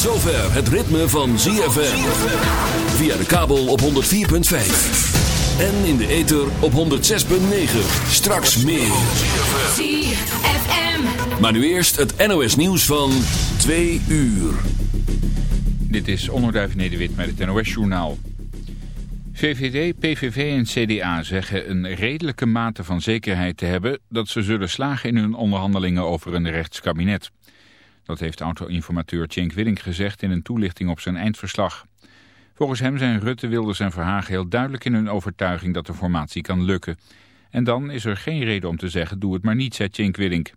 Tot zover het ritme van ZFM. Via de kabel op 104.5. En in de ether op 106.9. Straks meer. ZFM. Maar nu eerst het NOS nieuws van 2 uur. Dit is Onderduif Nederwit met het NOS-journaal. VVD, PVV en CDA zeggen een redelijke mate van zekerheid te hebben... dat ze zullen slagen in hun onderhandelingen over een rechtskabinet. Dat heeft auto-informateur Cenk Willink gezegd in een toelichting op zijn eindverslag. Volgens hem zijn Rutte, Wilders en Verhagen heel duidelijk in hun overtuiging dat de formatie kan lukken. En dan is er geen reden om te zeggen, doe het maar niet, zei Cenk Willink.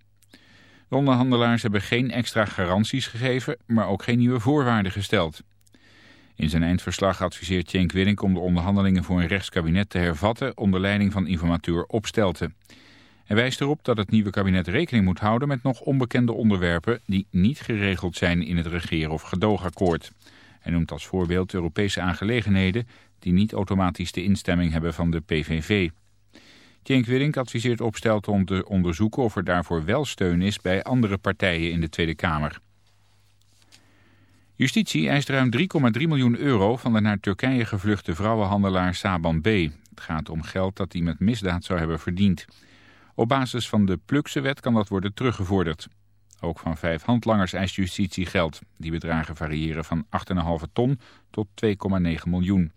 De onderhandelaars hebben geen extra garanties gegeven, maar ook geen nieuwe voorwaarden gesteld. In zijn eindverslag adviseert Cenk Willink om de onderhandelingen voor een rechtskabinet te hervatten onder leiding van informateur Opstelten. Hij wijst erop dat het nieuwe kabinet rekening moet houden met nog onbekende onderwerpen die niet geregeld zijn in het regeren- of gedoogakkoord. Hij noemt als voorbeeld Europese aangelegenheden die niet automatisch de instemming hebben van de PVV. Cenk Willink adviseert Opstelten om te onderzoeken of er daarvoor wel steun is bij andere partijen in de Tweede Kamer. Justitie eist ruim 3,3 miljoen euro van de naar Turkije gevluchte vrouwenhandelaar Saban B. Het gaat om geld dat hij met misdaad zou hebben verdiend. Op basis van de Plukse-wet kan dat worden teruggevorderd. Ook van vijf handlangers eist justitie geld. Die bedragen variëren van 8,5 ton tot 2,9 miljoen.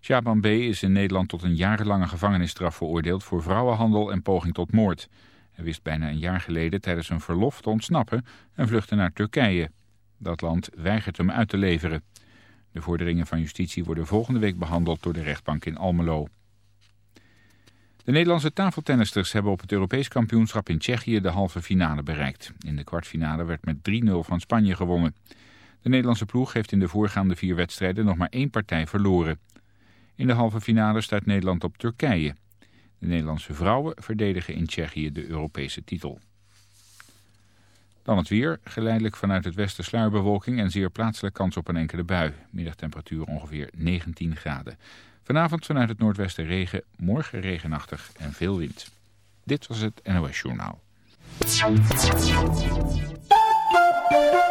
Shaban B. is in Nederland tot een jarenlange gevangenisstraf veroordeeld voor vrouwenhandel en poging tot moord. Hij wist bijna een jaar geleden tijdens een verlof te ontsnappen en vluchtte naar Turkije. Dat land weigert hem uit te leveren. De vorderingen van justitie worden volgende week behandeld door de rechtbank in Almelo. De Nederlandse tafeltennisters hebben op het Europees kampioenschap in Tsjechië de halve finale bereikt. In de kwartfinale werd met 3-0 van Spanje gewonnen. De Nederlandse ploeg heeft in de voorgaande vier wedstrijden nog maar één partij verloren. In de halve finale staat Nederland op Turkije. De Nederlandse vrouwen verdedigen in Tsjechië de Europese titel. Dan het weer. Geleidelijk vanuit het westen sluierbewolking en zeer plaatselijk kans op een enkele bui. Middagtemperatuur ongeveer 19 graden. Vanavond vanuit het noordwesten regen, morgen regenachtig en veel wind. Dit was het NOS Journaal.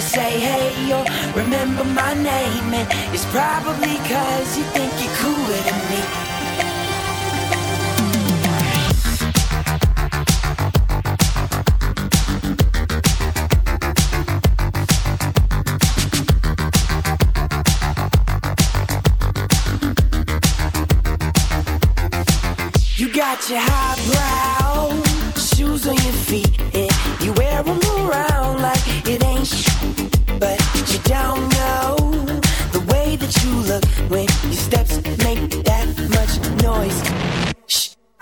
say hey or remember my name, and it's probably cause you think you're cooler than me. You got your highbrow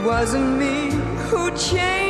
It wasn't me who changed.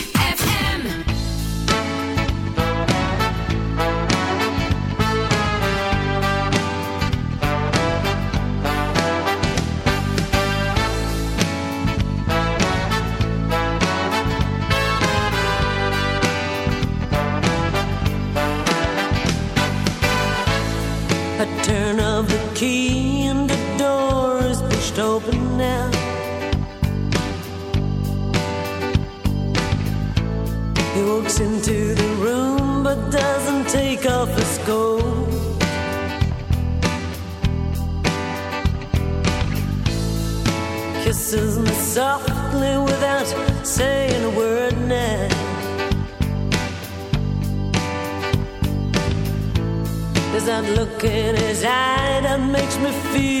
look in his eye that makes me feel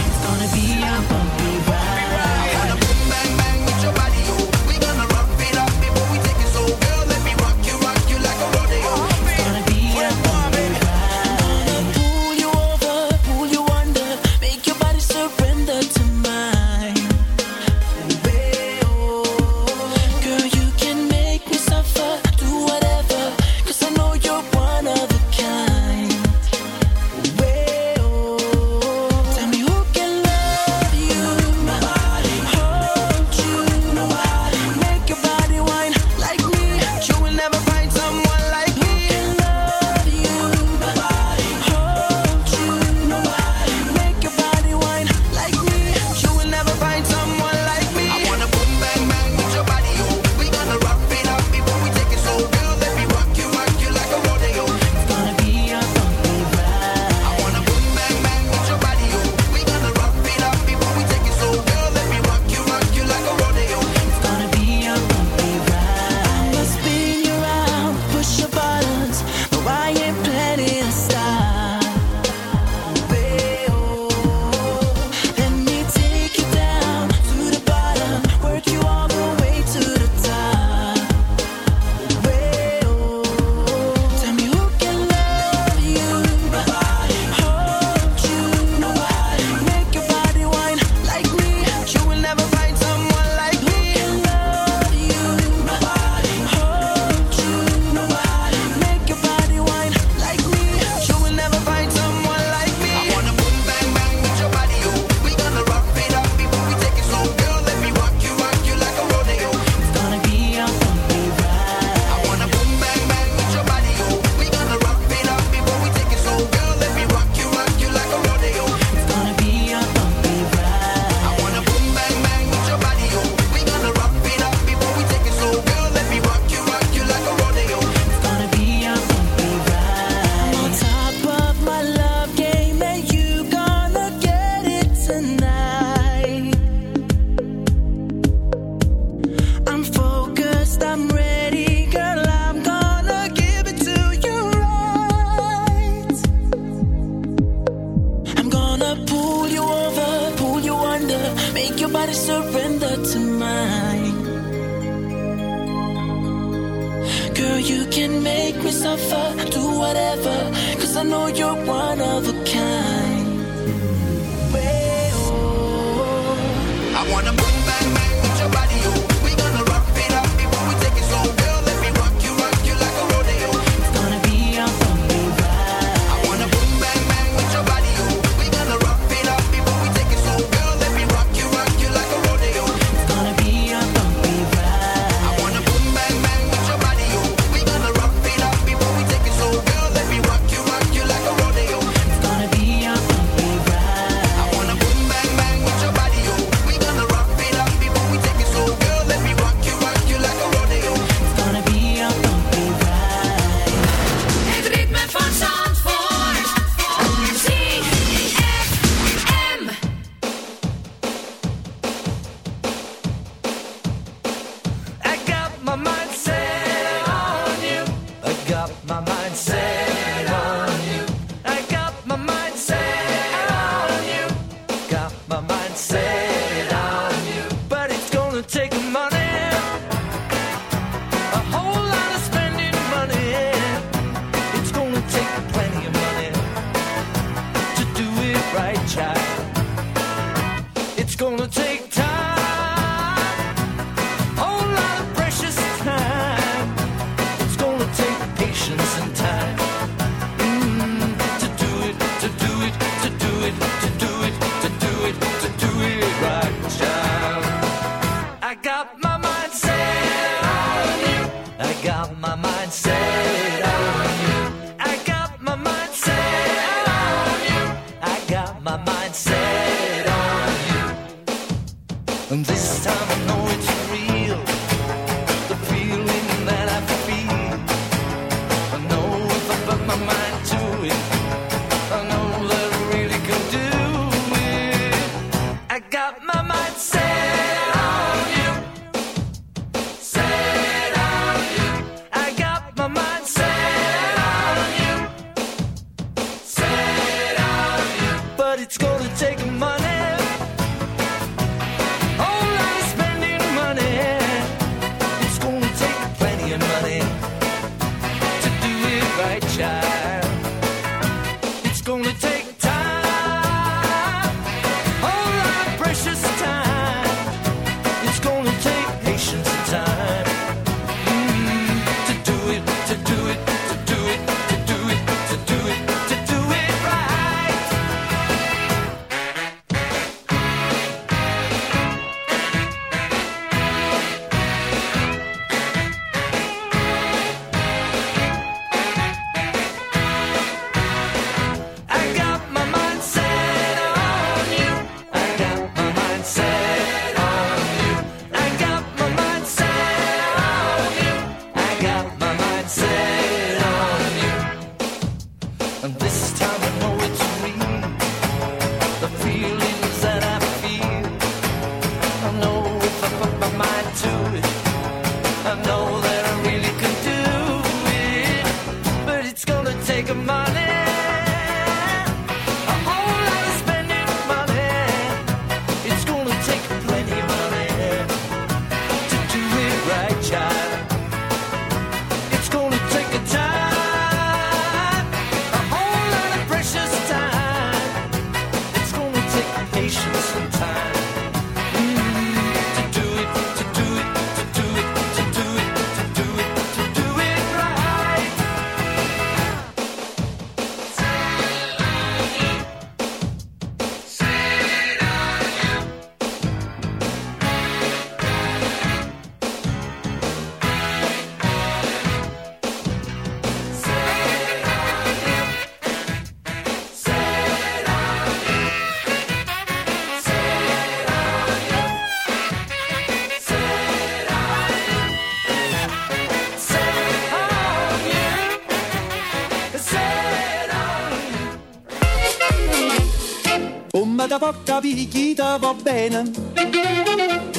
può capire chi va bene.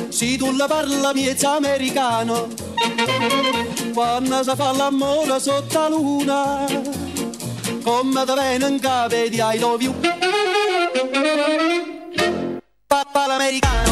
Se tu la parla miezza americano, quando si fa l'amore sotto la luna, come te viene in cave di I love you. Papà l'americano.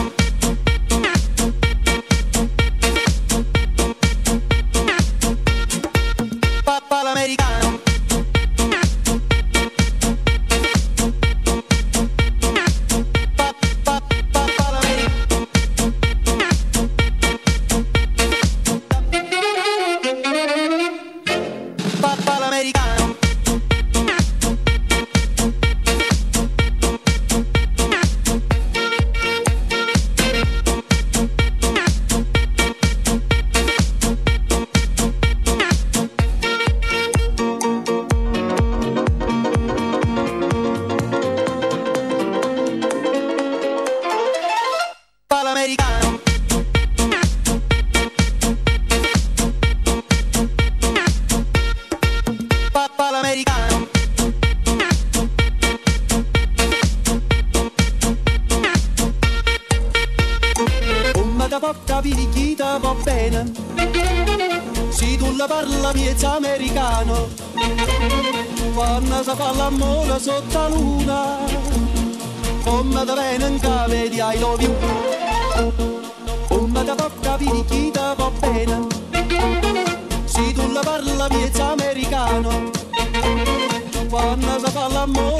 donas a falar amor.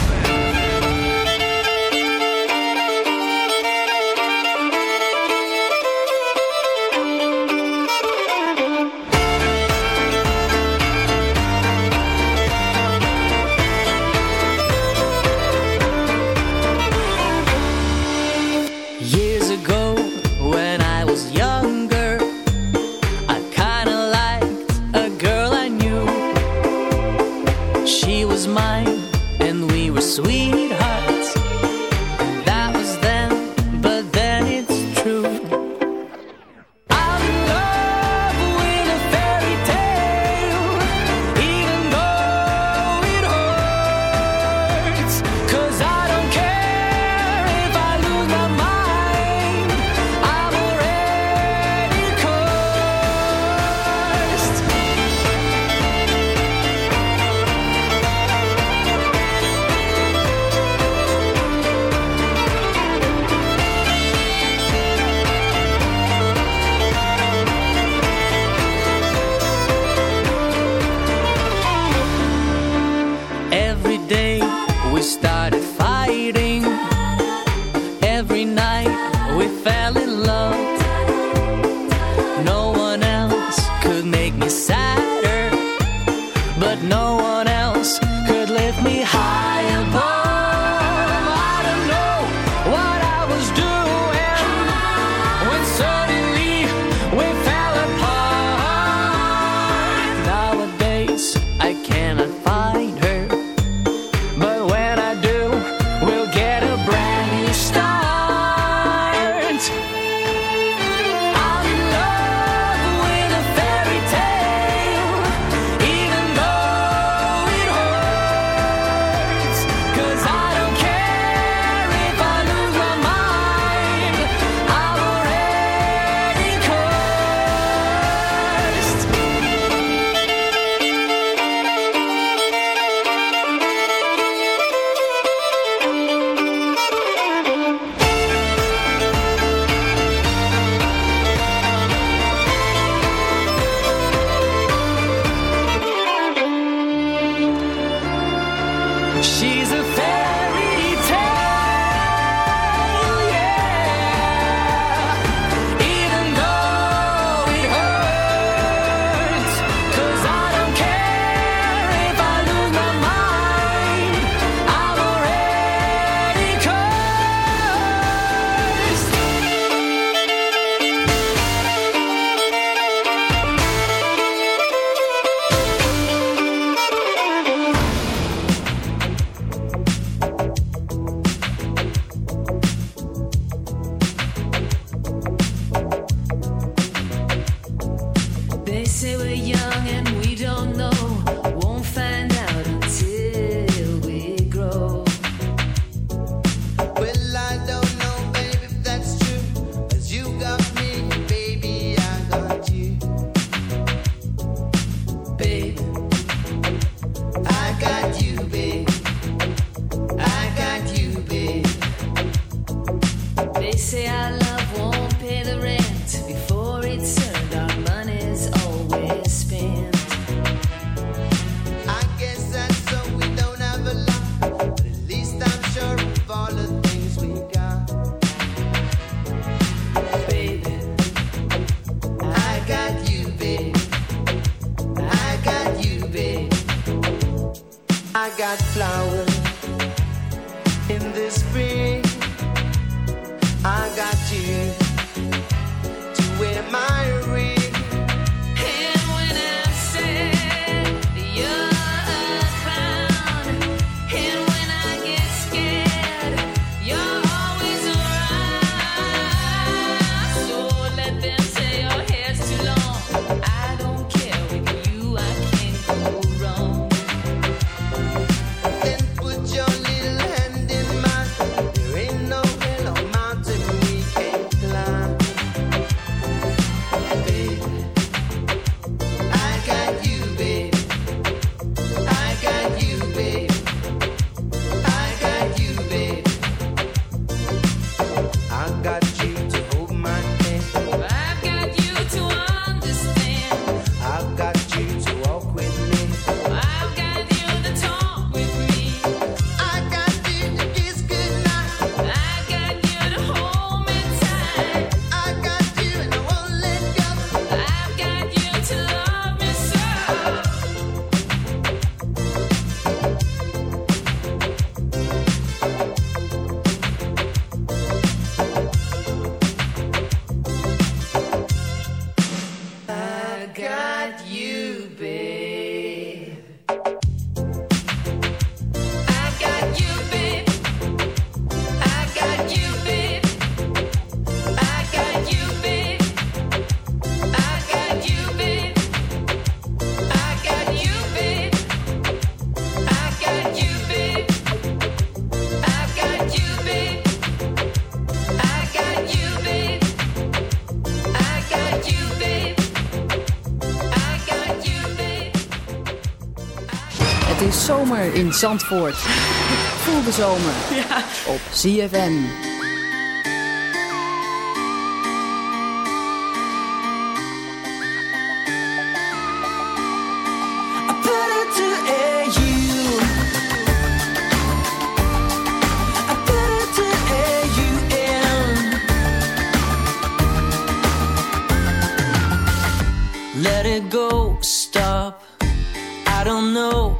in Zandvoort. Voel de zomer ja. op CFM. Let it go, stop. I don't know.